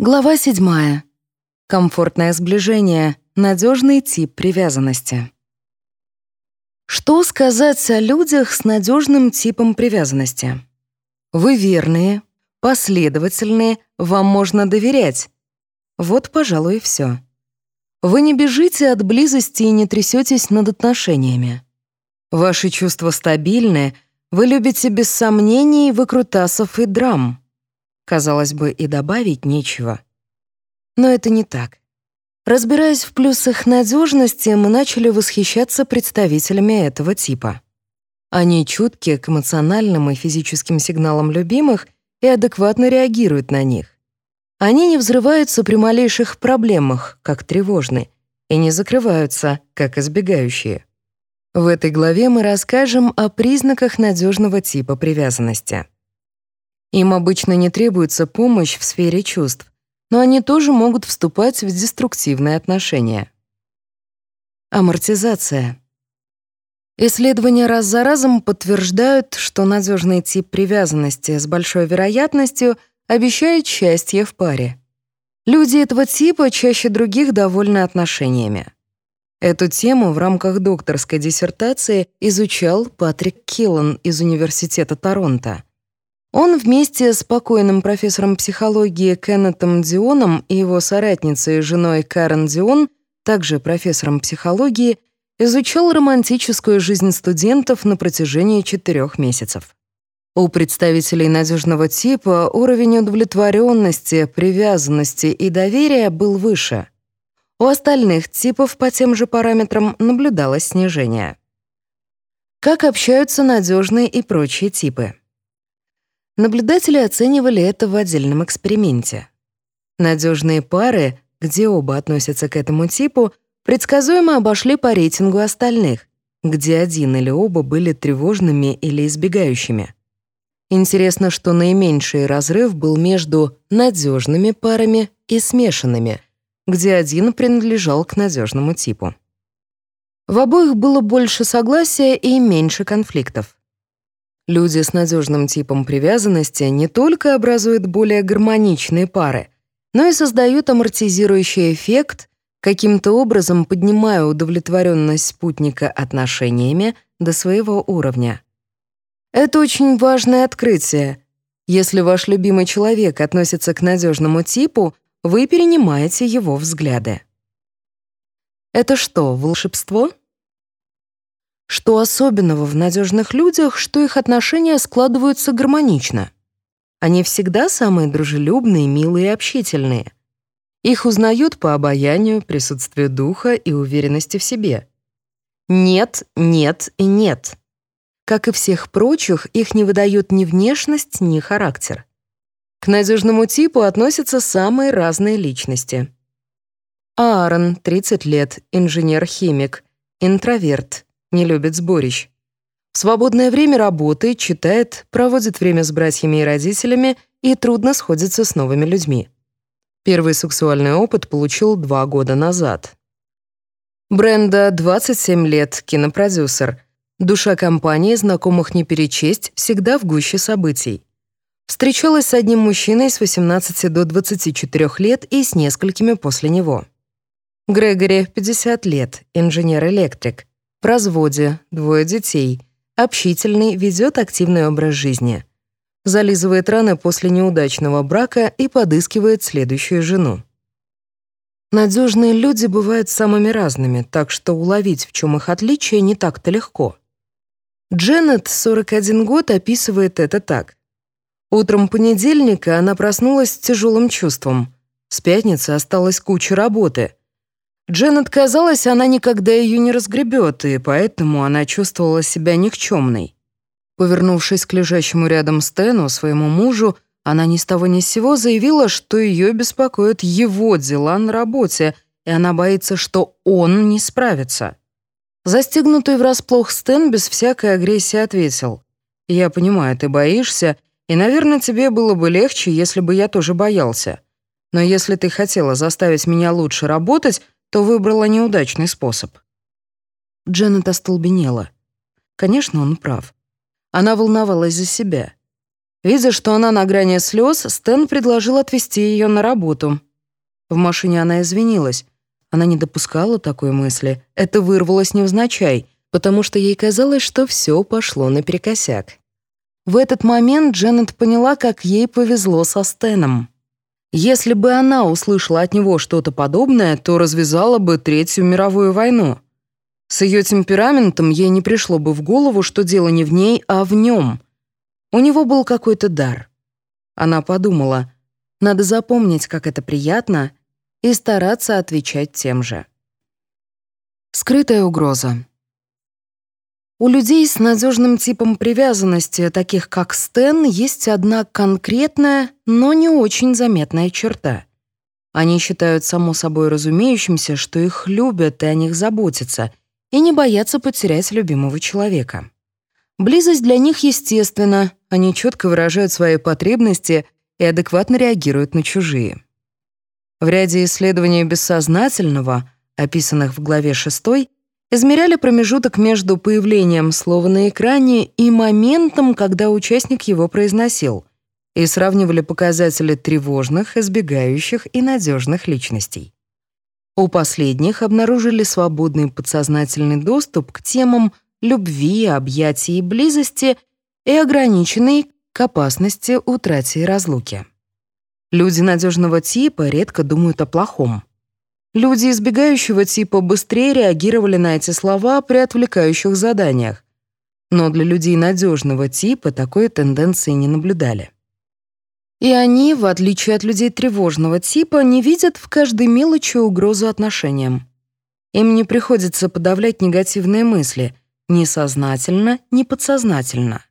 Глава 7. Комфортное сближение. Надежный тип привязанности. Что сказать о людях с надежным типом привязанности? Вы верные, последовательные, вам можно доверять. Вот, пожалуй, и все. Вы не бежите от близости и не трясетесь над отношениями. Ваши чувства стабильны, вы любите без сомнений выкрутасов и драм. Казалось бы, и добавить нечего. Но это не так. Разбираясь в плюсах надежности, мы начали восхищаться представителями этого типа. Они чутки к эмоциональным и физическим сигналам любимых и адекватно реагируют на них. Они не взрываются при малейших проблемах, как тревожные, и не закрываются, как избегающие. В этой главе мы расскажем о признаках надежного типа привязанности. Им обычно не требуется помощь в сфере чувств, но они тоже могут вступать в деструктивные отношения. Амортизация. Исследования раз за разом подтверждают, что надежный тип привязанности с большой вероятностью обещает счастье в паре. Люди этого типа чаще других довольны отношениями. Эту тему в рамках докторской диссертации изучал Патрик Киллан из Университета Торонто. Он вместе с покойным профессором психологии Кеннетом Дионом и его соратницей женой Карен Дион, также профессором психологии, изучал романтическую жизнь студентов на протяжении четырех месяцев. У представителей надежного типа уровень удовлетворенности, привязанности и доверия был выше. У остальных типов по тем же параметрам наблюдалось снижение. Как общаются надежные и прочие типы? Наблюдатели оценивали это в отдельном эксперименте. Надежные пары, где оба относятся к этому типу, предсказуемо обошли по рейтингу остальных, где один или оба были тревожными или избегающими. Интересно, что наименьший разрыв был между надежными парами и смешанными, где один принадлежал к надежному типу. В обоих было больше согласия и меньше конфликтов. Люди с надежным типом привязанности не только образуют более гармоничные пары, но и создают амортизирующий эффект, каким-то образом поднимая удовлетворенность спутника отношениями до своего уровня. Это очень важное открытие. Если ваш любимый человек относится к надежному типу, вы перенимаете его взгляды. Это что, волшебство? Что особенного в надежных людях, что их отношения складываются гармонично? Они всегда самые дружелюбные, милые и общительные. Их узнают по обаянию, присутствию духа и уверенности в себе. Нет, нет и нет. Как и всех прочих, их не выдают ни внешность, ни характер. К надежному типу относятся самые разные личности. Аарон, 30 лет, инженер-химик, интроверт, не любит сборищ. В свободное время работает, читает, проводит время с братьями и родителями и трудно сходится с новыми людьми. Первый сексуальный опыт получил два года назад. Бренда, 27 лет, кинопродюсер. Душа компании, знакомых не перечесть, всегда в гуще событий. Встречалась с одним мужчиной с 18 до 24 лет и с несколькими после него. Грегори, 50 лет, инженер-электрик в разводе, двое детей, общительный, ведет активный образ жизни. Зализывает раны после неудачного брака и подыскивает следующую жену. Надежные люди бывают самыми разными, так что уловить, в чем их отличие, не так-то легко. Дженнет, 41 год, описывает это так. Утром понедельника она проснулась с тяжелым чувством. С пятницы осталась куча работы. Дженнет казалось, она никогда ее не разгребет, и поэтому она чувствовала себя никчемной. Повернувшись к лежащему рядом Стэну, своему мужу, она ни с того ни с сего заявила, что ее беспокоят его дела на работе, и она боится, что он не справится. Застегнутый врасплох Стэн без всякой агрессии ответил. «Я понимаю, ты боишься, и, наверное, тебе было бы легче, если бы я тоже боялся. Но если ты хотела заставить меня лучше работать, то выбрала неудачный способ. Дженнет остолбенела. Конечно, он прав. Она волновалась за себя. Видя, что она на грани слез, Стэн предложил отвезти ее на работу. В машине она извинилась. Она не допускала такой мысли. Это вырвалось невзначай, потому что ей казалось, что все пошло наперекосяк. В этот момент Дженнет поняла, как ей повезло со Стэном. Если бы она услышала от него что-то подобное, то развязала бы Третью мировую войну. С ее темпераментом ей не пришло бы в голову, что дело не в ней, а в нем. У него был какой-то дар. Она подумала, надо запомнить, как это приятно, и стараться отвечать тем же. Скрытая угроза. У людей с надежным типом привязанности, таких как Стэн, есть одна конкретная, но не очень заметная черта. Они считают само собой разумеющимся, что их любят и о них заботятся, и не боятся потерять любимого человека. Близость для них естественна, они четко выражают свои потребности и адекватно реагируют на чужие. В ряде исследований бессознательного, описанных в главе 6, измеряли промежуток между появлением слова на экране и моментом, когда участник его произносил, и сравнивали показатели тревожных, избегающих и надежных личностей. У последних обнаружили свободный подсознательный доступ к темам любви, объятий и близости и ограниченный к опасности утраты и разлуки. Люди надежного типа редко думают о плохом. Люди избегающего типа быстрее реагировали на эти слова при отвлекающих заданиях. Но для людей надежного типа такой тенденции не наблюдали. И они, в отличие от людей тревожного типа, не видят в каждой мелочи угрозу отношениям. Им не приходится подавлять негативные мысли ни сознательно, ни подсознательно.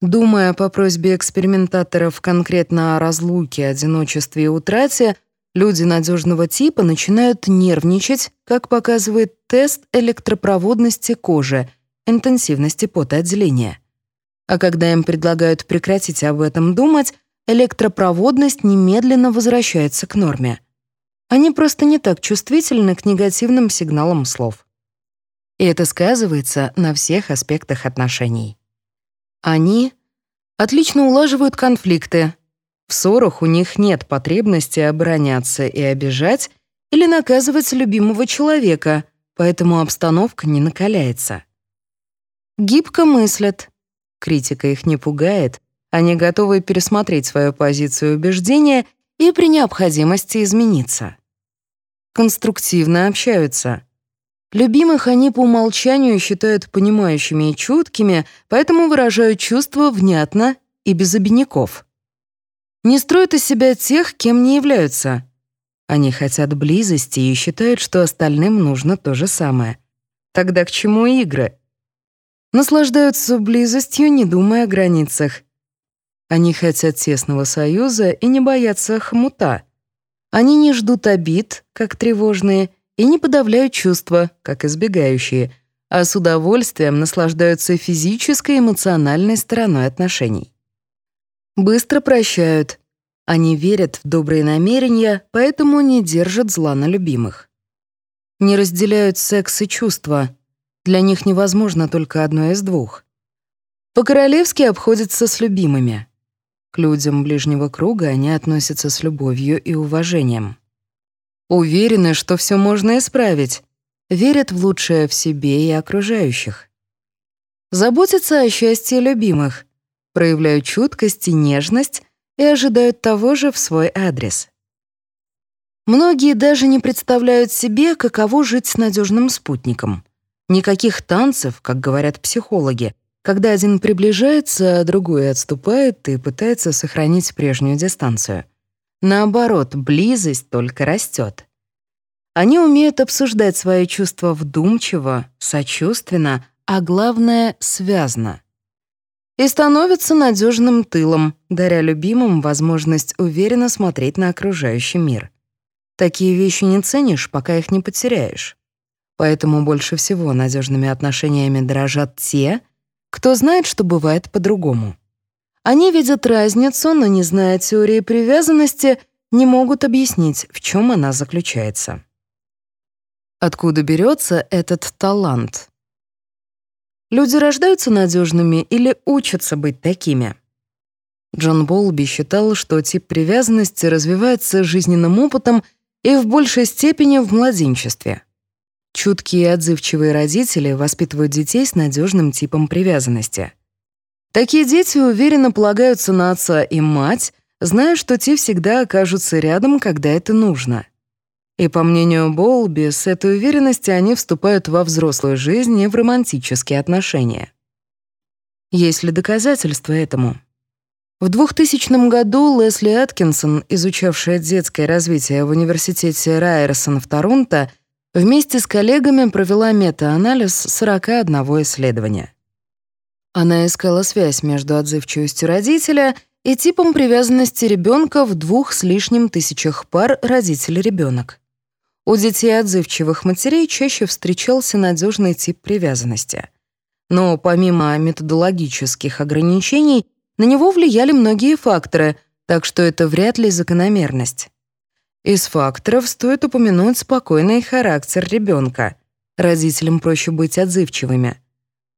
Думая по просьбе экспериментаторов конкретно о разлуке, одиночестве и утрате, Люди надежного типа начинают нервничать, как показывает тест электропроводности кожи, интенсивности потоотделения. А когда им предлагают прекратить об этом думать, электропроводность немедленно возвращается к норме. Они просто не так чувствительны к негативным сигналам слов. И это сказывается на всех аспектах отношений. Они отлично улаживают конфликты, в ссорах у них нет потребности обороняться и обижать или наказывать любимого человека, поэтому обстановка не накаляется. Гибко мыслят. Критика их не пугает, они готовы пересмотреть свою позицию убеждения и при необходимости измениться. Конструктивно общаются. Любимых они по умолчанию считают понимающими и чуткими, поэтому выражают чувства внятно и без обиняков не строят из себя тех, кем не являются. Они хотят близости и считают, что остальным нужно то же самое. Тогда к чему игры? Наслаждаются близостью, не думая о границах. Они хотят тесного союза и не боятся хмута. Они не ждут обид, как тревожные, и не подавляют чувства, как избегающие, а с удовольствием наслаждаются физической и эмоциональной стороной отношений. Быстро прощают. Они верят в добрые намерения, поэтому не держат зла на любимых. Не разделяют секс и чувства. Для них невозможно только одно из двух. По-королевски обходятся с любимыми. К людям ближнего круга они относятся с любовью и уважением. Уверены, что все можно исправить. Верят в лучшее в себе и окружающих. Заботятся о счастье любимых проявляют чуткость и нежность и ожидают того же в свой адрес. Многие даже не представляют себе, каково жить с надежным спутником. Никаких танцев, как говорят психологи, когда один приближается, а другой отступает и пытается сохранить прежнюю дистанцию. Наоборот, близость только растет. Они умеют обсуждать свои чувства вдумчиво, сочувственно, а главное — связно и становится надежным тылом, даря любимым возможность уверенно смотреть на окружающий мир. Такие вещи не ценишь, пока их не потеряешь. Поэтому больше всего надежными отношениями дорожат те, кто знает, что бывает по-другому. Они видят разницу, но, не зная теории привязанности, не могут объяснить, в чем она заключается. Откуда берется этот талант? Люди рождаются надежными или учатся быть такими? Джон Болби считал, что тип привязанности развивается жизненным опытом и в большей степени в младенчестве. Чуткие и отзывчивые родители воспитывают детей с надежным типом привязанности. Такие дети уверенно полагаются на отца и мать, зная, что те всегда окажутся рядом, когда это нужно. И по мнению Болби, с этой уверенности они вступают во взрослую жизнь и в романтические отношения. Есть ли доказательства этому? В 2000 году Лесли Аткинсон, изучавшая детское развитие в университете Райерсон в Торонто, вместе с коллегами провела метаанализ 41 исследования. Она искала связь между отзывчивостью родителя и типом привязанности ребенка в двух с лишним тысячах пар родитель-ребенок. У детей отзывчивых матерей чаще встречался надежный тип привязанности. Но помимо методологических ограничений, на него влияли многие факторы, так что это вряд ли закономерность. Из факторов стоит упомянуть спокойный характер ребенка. Родителям проще быть отзывчивыми.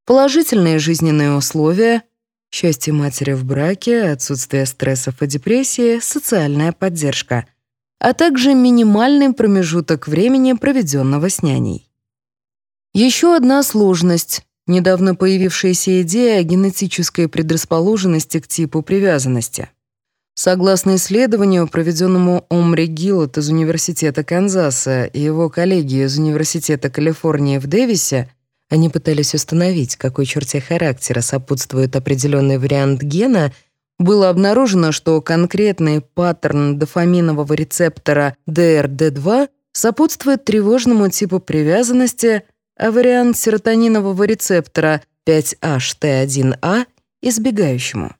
Положительные жизненные условия, счастье матери в браке, отсутствие стрессов и депрессии, социальная поддержка, а также минимальный промежуток времени, проведенного с няней. Еще одна сложность — недавно появившаяся идея о генетической предрасположенности к типу привязанности — Согласно исследованию, проведенному Омри Гиллот из Университета Канзаса и его коллеги из Университета Калифорнии в Дэвисе, они пытались установить, какой черте характера сопутствует определенный вариант гена, было обнаружено, что конкретный паттерн дофаминового рецептора DRD2 сопутствует тревожному типу привязанности, а вариант серотонинового рецептора 5HT1A — избегающему.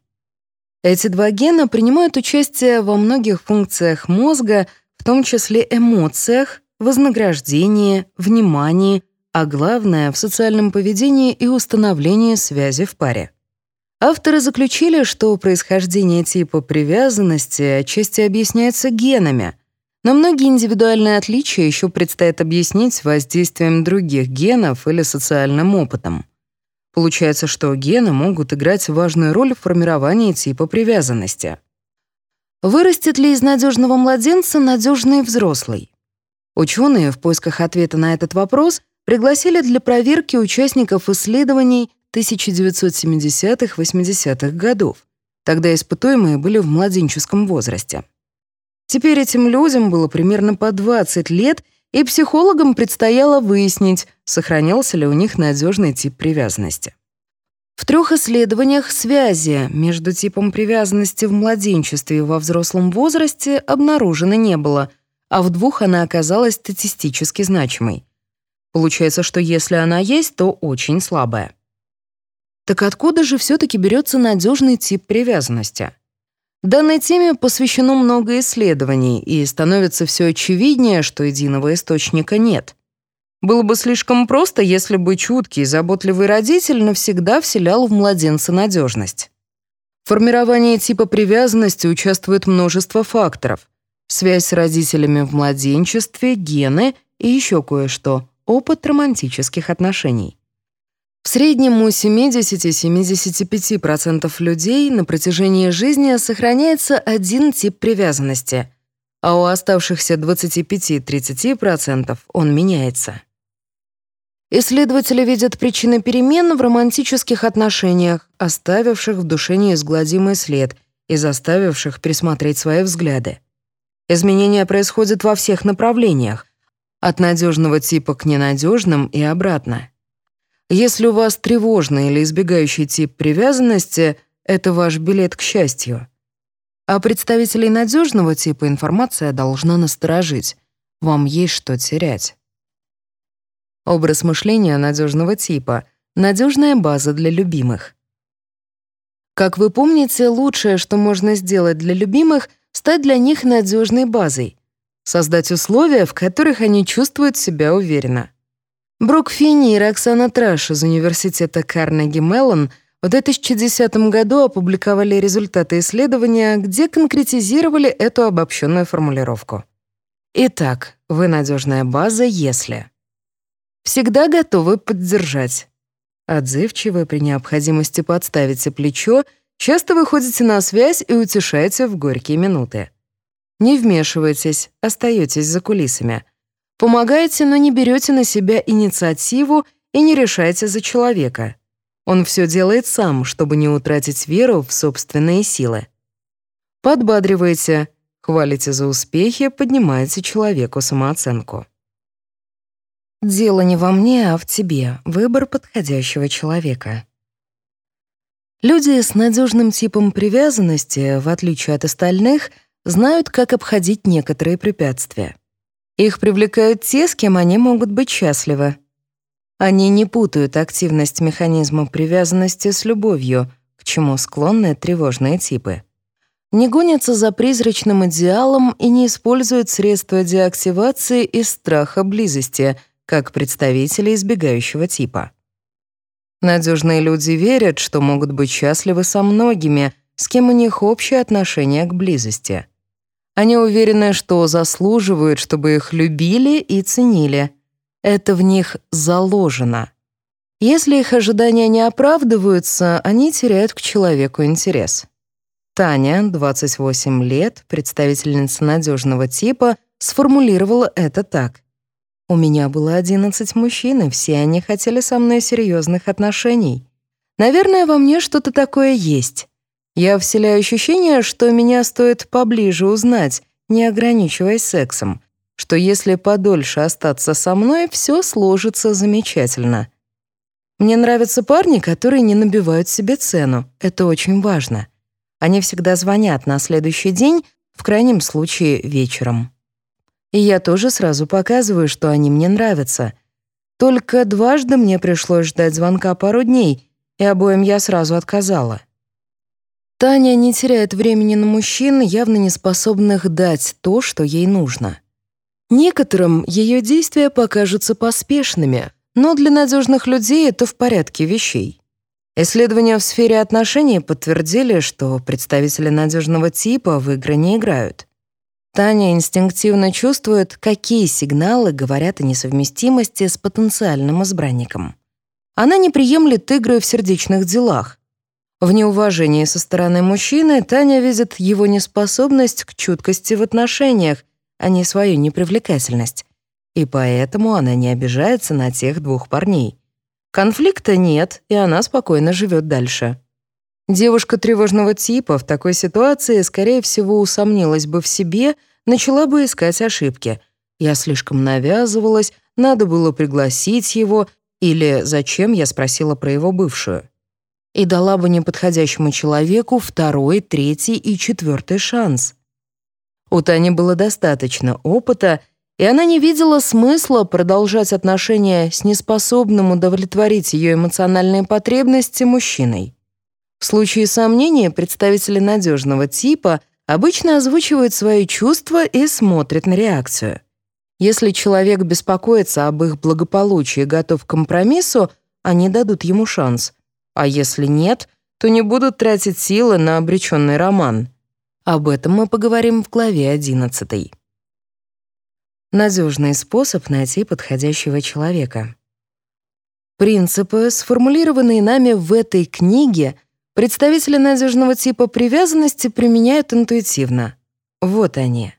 Эти два гена принимают участие во многих функциях мозга, в том числе эмоциях, вознаграждении, внимании, а главное — в социальном поведении и установлении связи в паре. Авторы заключили, что происхождение типа привязанности отчасти объясняется генами, но многие индивидуальные отличия еще предстоит объяснить воздействием других генов или социальным опытом. Получается, что гены могут играть важную роль в формировании типа привязанности. Вырастет ли из надежного младенца надежный взрослый? Ученые в поисках ответа на этот вопрос пригласили для проверки участников исследований 1970-80-х годов. Тогда испытуемые были в младенческом возрасте. Теперь этим людям было примерно по 20 лет, и психологам предстояло выяснить, сохранялся ли у них надежный тип привязанности. В трех исследованиях связи между типом привязанности в младенчестве и во взрослом возрасте обнаружено не было, а в двух она оказалась статистически значимой. Получается, что если она есть, то очень слабая. Так откуда же все-таки берется надежный тип привязанности? Данной теме посвящено много исследований, и становится все очевиднее, что единого источника нет. Было бы слишком просто, если бы чуткий, заботливый родитель навсегда вселял в младенца надежность. В формировании типа привязанности участвует множество факторов. Связь с родителями в младенчестве, гены и еще кое-что — опыт романтических отношений. В среднем у 70-75% людей на протяжении жизни сохраняется один тип привязанности, а у оставшихся 25-30% он меняется. Исследователи видят причины перемен в романтических отношениях, оставивших в душе неизгладимый след и заставивших пересмотреть свои взгляды. Изменения происходят во всех направлениях, от надежного типа к ненадежным и обратно. Если у вас тревожный или избегающий тип привязанности, это ваш билет к счастью. А представителей надежного типа информация должна насторожить. Вам есть что терять. Образ мышления надежного типа — надежная база для любимых. Как вы помните, лучшее, что можно сделать для любимых — стать для них надежной базой, создать условия, в которых они чувствуют себя уверенно. Брук Финни и Роксана Траш из университета Карнеги Меллон в 2010 году опубликовали результаты исследования, где конкретизировали эту обобщенную формулировку. Итак, вы надежная база, если всегда готовы поддержать, отзывчивы при необходимости подставить плечо, Часто выходите на связь и утешаете в горькие минуты. Не вмешивайтесь, остаетесь за кулисами. Помогаете, но не берете на себя инициативу и не решаете за человека. Он все делает сам, чтобы не утратить веру в собственные силы. Подбадриваете, хвалите за успехи, поднимаете человеку самооценку. Дело не во мне, а в тебе. Выбор подходящего человека. Люди с надежным типом привязанности, в отличие от остальных, знают, как обходить некоторые препятствия. Их привлекают те, с кем они могут быть счастливы. Они не путают активность механизма привязанности с любовью, к чему склонны тревожные типы. Не гонятся за призрачным идеалом и не используют средства деактивации из страха близости, как представители избегающего типа. Надежные люди верят, что могут быть счастливы со многими, с кем у них общее отношение к близости. Они уверены, что заслуживают, чтобы их любили и ценили. Это в них заложено. Если их ожидания не оправдываются, они теряют к человеку интерес. Таня, 28 лет, представительница надежного типа, сформулировала это так. «У меня было 11 мужчин, и все они хотели со мной серьезных отношений. Наверное, во мне что-то такое есть. Я вселяю ощущение, что меня стоит поближе узнать, не ограничиваясь сексом, что если подольше остаться со мной, все сложится замечательно. Мне нравятся парни, которые не набивают себе цену. Это очень важно. Они всегда звонят на следующий день, в крайнем случае вечером. И я тоже сразу показываю, что они мне нравятся. Только дважды мне пришлось ждать звонка пару дней, и обоим я сразу отказала. Таня не теряет времени на мужчин, явно не способных дать то, что ей нужно. Некоторым ее действия покажутся поспешными, но для надежных людей это в порядке вещей. Исследования в сфере отношений подтвердили, что представители надежного типа в игры не играют. Таня инстинктивно чувствует, какие сигналы говорят о несовместимости с потенциальным избранником. Она не приемлет игры в сердечных делах, в неуважении со стороны мужчины Таня видит его неспособность к чуткости в отношениях, а не свою непривлекательность. И поэтому она не обижается на тех двух парней. Конфликта нет, и она спокойно живет дальше. Девушка тревожного типа в такой ситуации, скорее всего, усомнилась бы в себе, начала бы искать ошибки. Я слишком навязывалась, надо было пригласить его, или зачем я спросила про его бывшую и дала бы неподходящему человеку второй, третий и четвертый шанс. У Тани было достаточно опыта, и она не видела смысла продолжать отношения с неспособным удовлетворить ее эмоциональные потребности мужчиной. В случае сомнения представители надежного типа обычно озвучивают свои чувства и смотрят на реакцию. Если человек беспокоится об их благополучии и готов к компромиссу, они дадут ему шанс — а если нет, то не будут тратить силы на обреченный роман. Об этом мы поговорим в главе 11. Надежный способ найти подходящего человека. Принципы, сформулированные нами в этой книге, представители надежного типа привязанности применяют интуитивно. Вот они.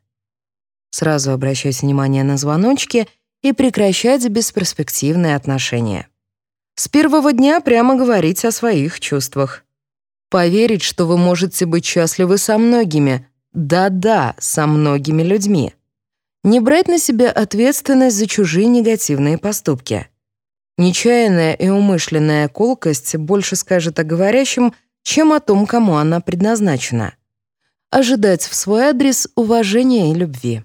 Сразу обращать внимание на звоночки и прекращать бесперспективные отношения. С первого дня прямо говорить о своих чувствах. Поверить, что вы можете быть счастливы со многими. Да-да, со многими людьми. Не брать на себя ответственность за чужие негативные поступки. Нечаянная и умышленная колкость больше скажет о говорящем, чем о том, кому она предназначена. Ожидать в свой адрес уважения и любви.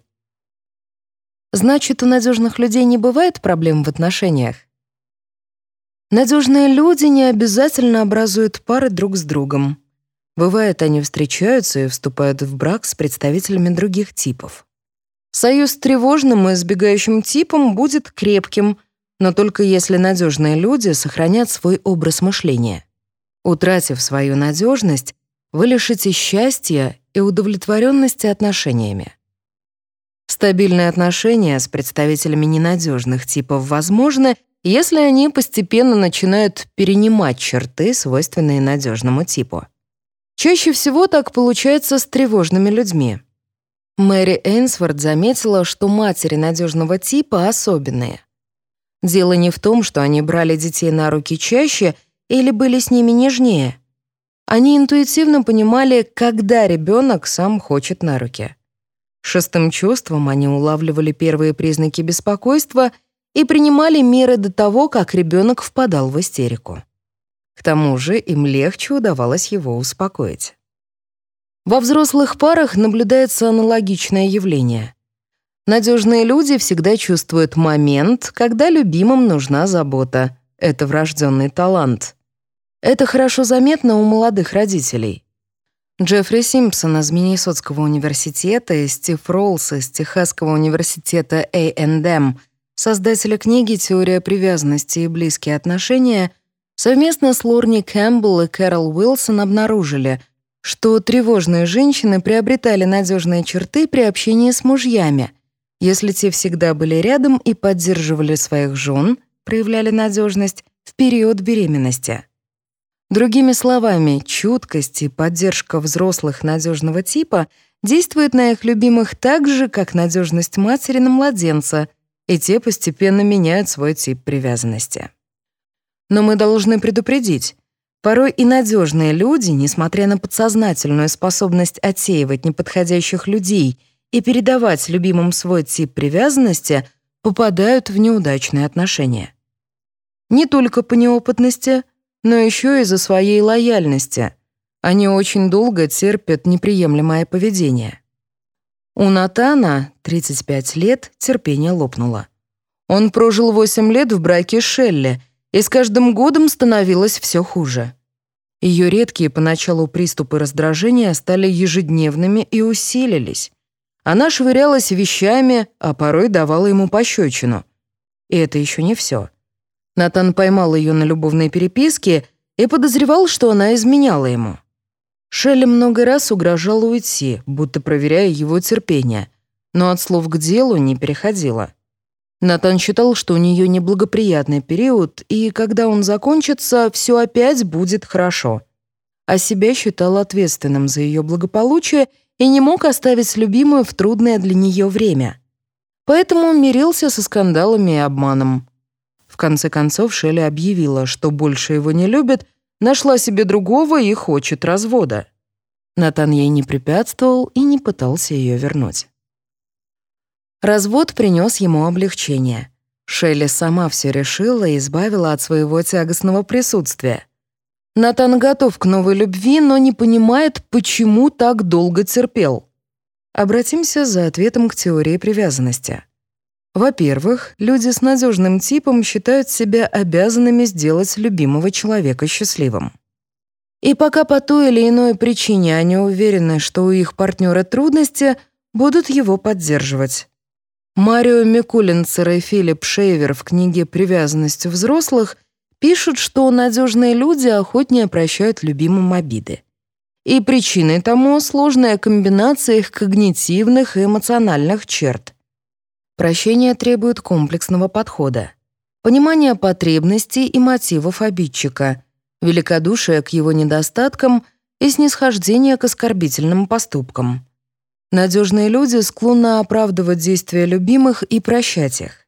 Значит, у надежных людей не бывает проблем в отношениях? Надежные люди не обязательно образуют пары друг с другом. Бывает, они встречаются и вступают в брак с представителями других типов. Союз с тревожным и избегающим типом будет крепким, но только если надежные люди сохранят свой образ мышления. Утратив свою надежность, вы лишите счастья и удовлетворенности отношениями. Стабильные отношения с представителями ненадежных типов возможны, если они постепенно начинают перенимать черты, свойственные надежному типу. Чаще всего так получается с тревожными людьми. Мэри Эйнсворт заметила, что матери надежного типа особенные. Дело не в том, что они брали детей на руки чаще или были с ними нежнее. Они интуитивно понимали, когда ребенок сам хочет на руки. Шестым чувством они улавливали первые признаки беспокойства и принимали меры до того, как ребенок впадал в истерику. К тому же им легче удавалось его успокоить. Во взрослых парах наблюдается аналогичное явление. Надежные люди всегда чувствуют момент, когда любимым нужна забота. Это врожденный талант. Это хорошо заметно у молодых родителей. Джеффри Симпсон из Миннесотского университета и Стив Роллс из Техасского университета A&M, создателя книги «Теория привязанности и близкие отношения», Совместно с Лорни Кэмпбелл и Кэрол Уилсон обнаружили, что тревожные женщины приобретали надежные черты при общении с мужьями, если те всегда были рядом и поддерживали своих жен, проявляли надежность в период беременности. Другими словами, чуткость и поддержка взрослых надежного типа действует на их любимых так же, как надежность матери на младенца, и те постепенно меняют свой тип привязанности. Но мы должны предупредить. Порой и надежные люди, несмотря на подсознательную способность отсеивать неподходящих людей и передавать любимым свой тип привязанности, попадают в неудачные отношения. Не только по неопытности, но еще и из-за своей лояльности. Они очень долго терпят неприемлемое поведение. У Натана, 35 лет, терпение лопнуло. Он прожил 8 лет в браке с Шелли и с каждым годом становилось все хуже. Ее редкие поначалу приступы раздражения стали ежедневными и усилились. Она швырялась вещами, а порой давала ему пощечину. И это еще не все. Натан поймал ее на любовной переписке и подозревал, что она изменяла ему. Шелли много раз угрожала уйти, будто проверяя его терпение, но от слов к делу не переходила. Натан считал, что у нее неблагоприятный период, и когда он закончится, все опять будет хорошо. А себя считал ответственным за ее благополучие и не мог оставить любимую в трудное для нее время. Поэтому мирился со скандалами и обманом. В конце концов Шелли объявила, что больше его не любит, нашла себе другого и хочет развода. Натан ей не препятствовал и не пытался ее вернуть. Развод принес ему облегчение. Шелли сама все решила и избавила от своего тягостного присутствия. Натан готов к новой любви, но не понимает, почему так долго терпел. Обратимся за ответом к теории привязанности. Во-первых, люди с надежным типом считают себя обязанными сделать любимого человека счастливым. И пока по той или иной причине они уверены, что у их партнера трудности, будут его поддерживать. Марио Микулинцер и Филипп Шейвер в книге «Привязанность взрослых» пишут, что надежные люди охотнее прощают любимым обиды. И причиной тому сложная комбинация их когнитивных и эмоциональных черт. Прощение требует комплексного подхода. Понимания потребностей и мотивов обидчика, великодушие к его недостаткам и снисхождение к оскорбительным поступкам. Надежные люди склонны оправдывать действия любимых и прощать их.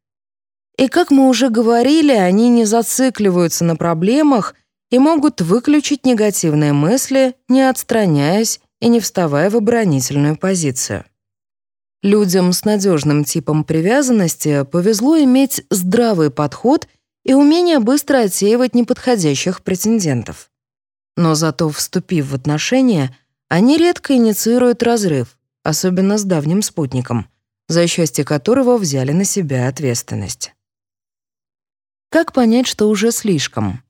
И как мы уже говорили, они не зацикливаются на проблемах и могут выключить негативные мысли, не отстраняясь и не вставая в оборонительную позицию. Людям с надежным типом привязанности повезло иметь здравый подход и умение быстро отсеивать неподходящих претендентов. Но зато, вступив в отношения, они редко инициируют разрыв, особенно с давним спутником, за счастье которого взяли на себя ответственность. Как понять, что уже слишком?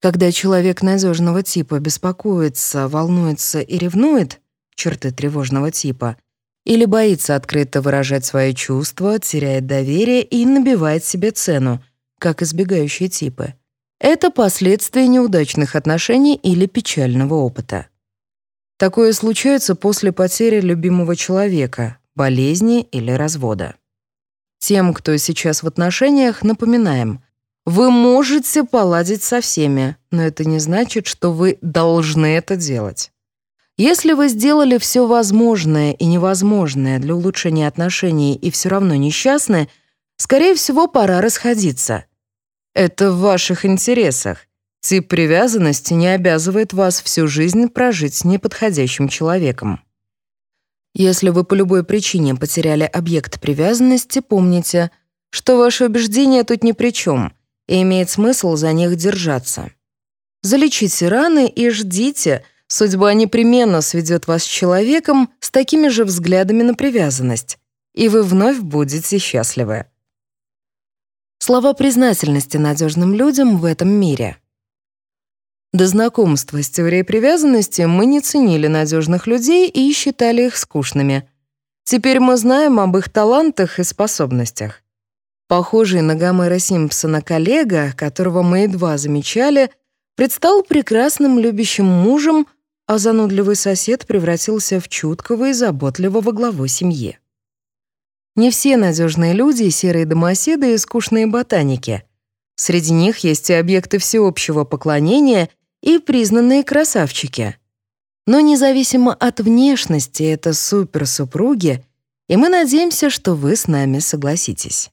Когда человек надежного типа беспокоится, волнуется и ревнует, черты тревожного типа, или боится открыто выражать свои чувства, теряет доверие и набивает себе цену, как избегающие типы. Это последствия неудачных отношений или печального опыта. Такое случается после потери любимого человека, болезни или развода. Тем, кто сейчас в отношениях, напоминаем, Вы можете поладить со всеми, но это не значит, что вы должны это делать. Если вы сделали все возможное и невозможное для улучшения отношений и все равно несчастны, скорее всего, пора расходиться. Это в ваших интересах. Тип привязанности не обязывает вас всю жизнь прожить с неподходящим человеком. Если вы по любой причине потеряли объект привязанности, помните, что ваши убеждения тут ни при чем, и имеет смысл за них держаться. Залечите раны и ждите — Судьба непременно сведет вас с человеком с такими же взглядами на привязанность, и вы вновь будете счастливы. Слова признательности надежным людям в этом мире. До знакомства с теорией привязанности мы не ценили надежных людей и считали их скучными. Теперь мы знаем об их талантах и способностях. Похожий на Гомера Симпсона коллега, которого мы едва замечали, предстал прекрасным любящим мужем, а занудливый сосед превратился в чуткого и заботливого главу семьи. Не все надежные люди — серые домоседы и скучные ботаники. Среди них есть и объекты всеобщего поклонения и признанные красавчики. Но независимо от внешности, это суперсупруги, и мы надеемся, что вы с нами согласитесь.